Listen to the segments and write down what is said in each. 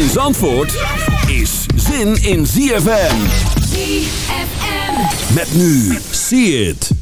in Zandvoort is zin in ZFM. ZFM. Met nu, see it.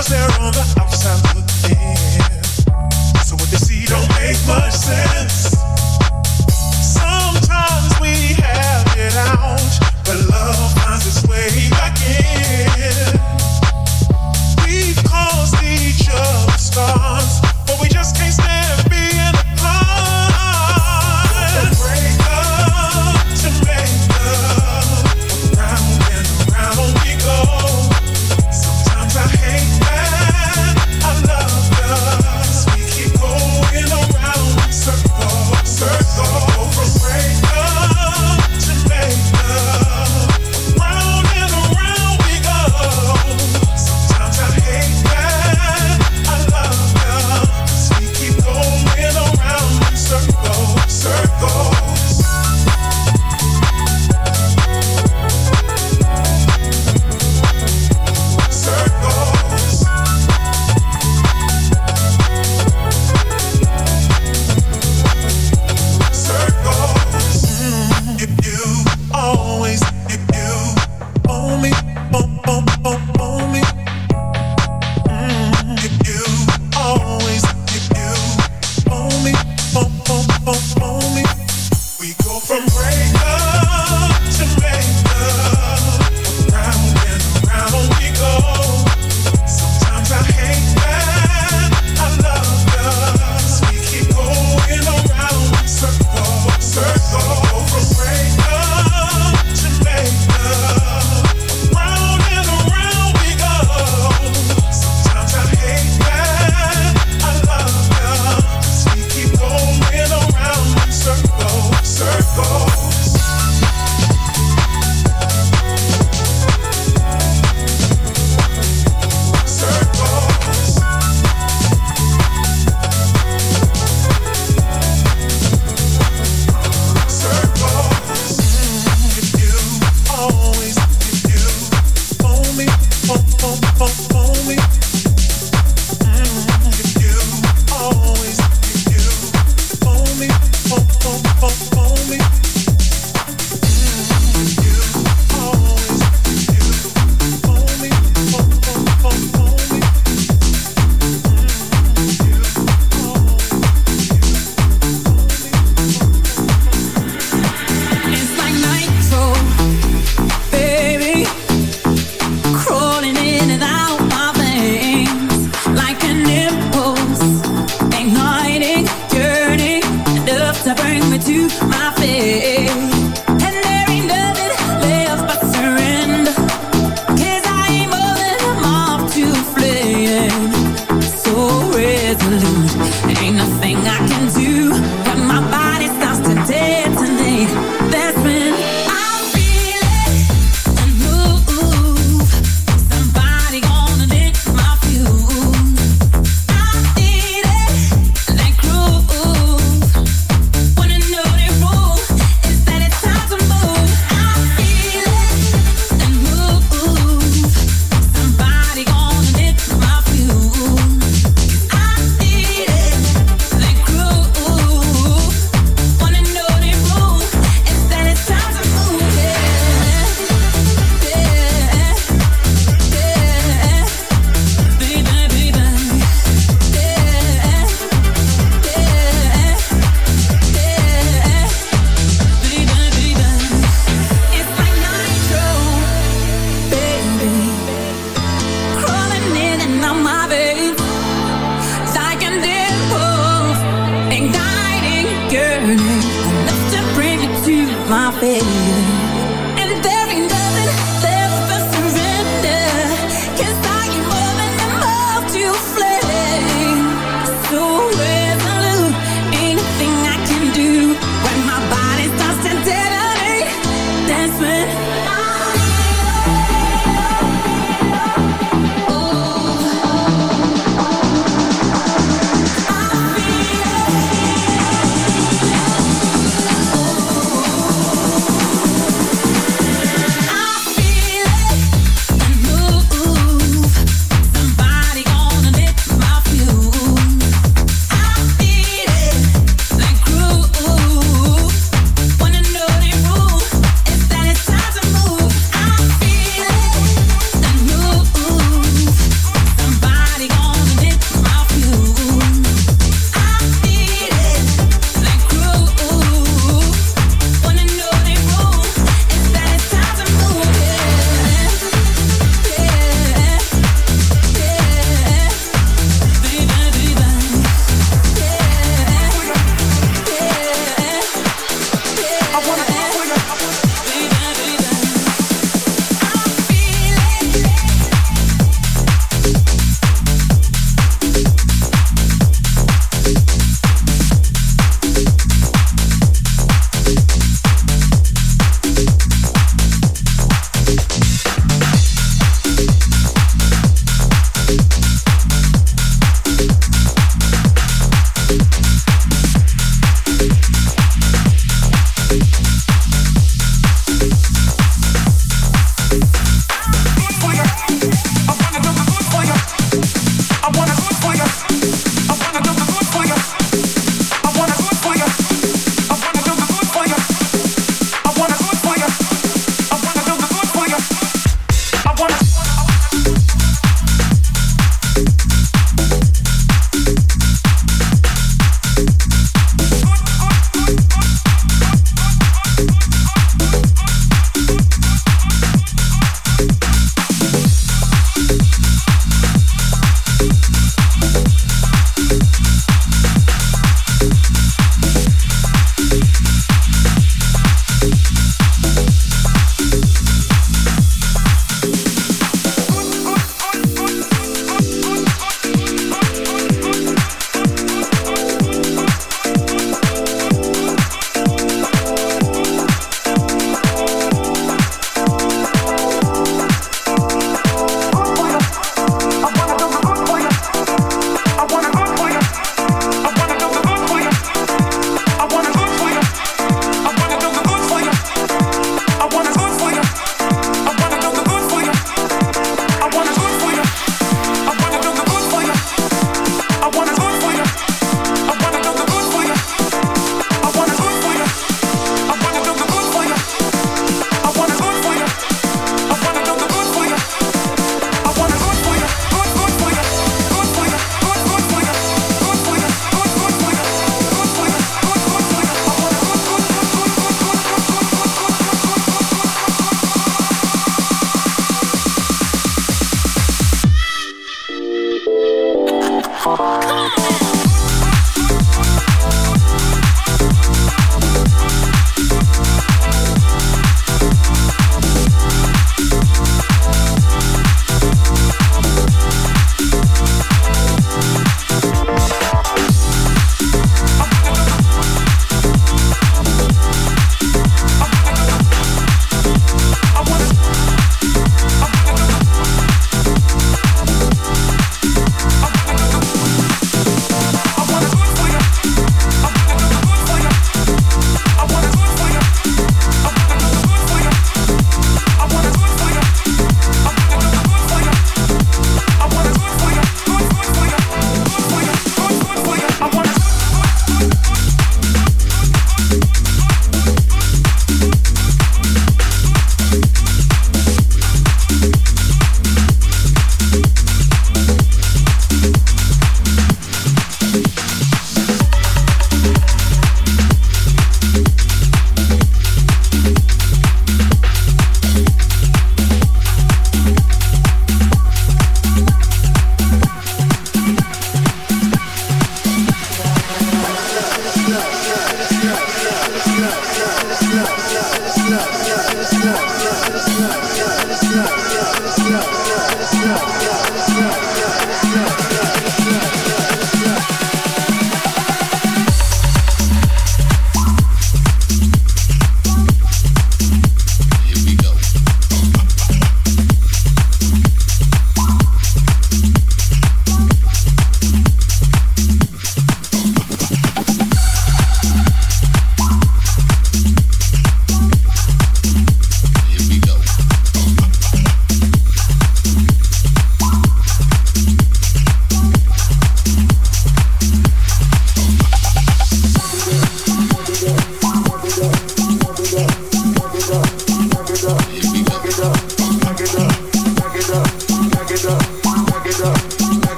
Ain't nothing I can do,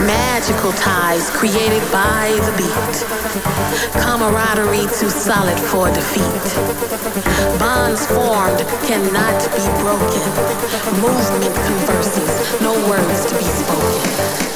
Magical ties created by the beat. Camaraderie too solid for defeat. Bonds formed cannot be broken. Movement converses, no words to be spoken.